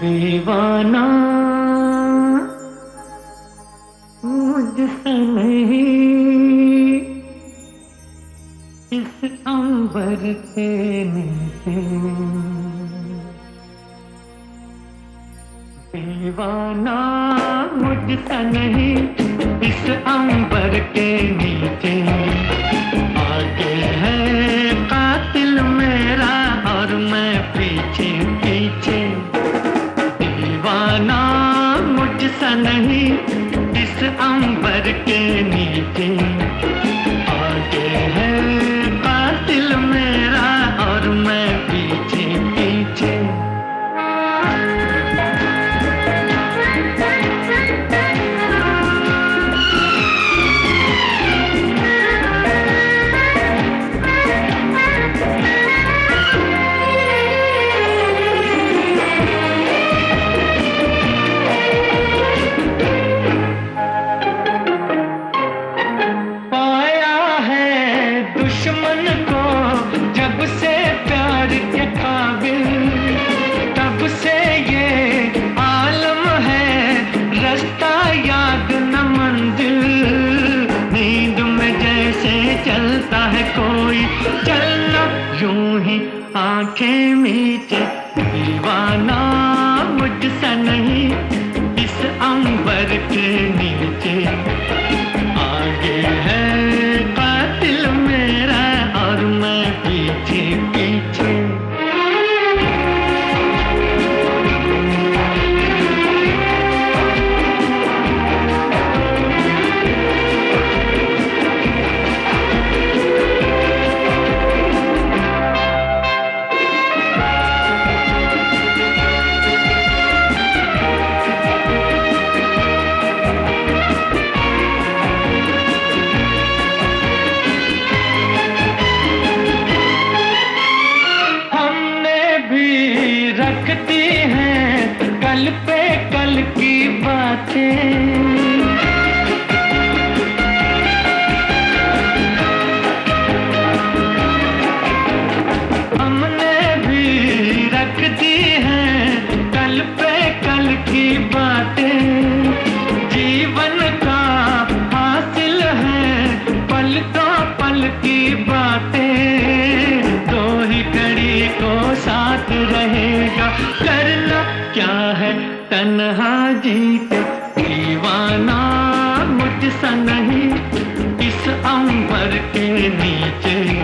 दीवाना। मुझसे नहीं। इस अंबर के नीचे। दीवाना मुझसे नहीं। इस अंबर के नीचे। नहीं इस अंबर के नीचे। चलना यूँ ही आँखें मीचे। दीवाना मुझसे नहीं इस अंबर के कल पे कल की बातें। हमने भी रख दी हैं कल पे कल की बातें। जीवन का हासिल है पल तो पल की बातें। दो ही घड़ी को साथ रहेगा। क्या है? तन्हा जीत दीवाना मुझसा नहीं इस अंबर के नीचे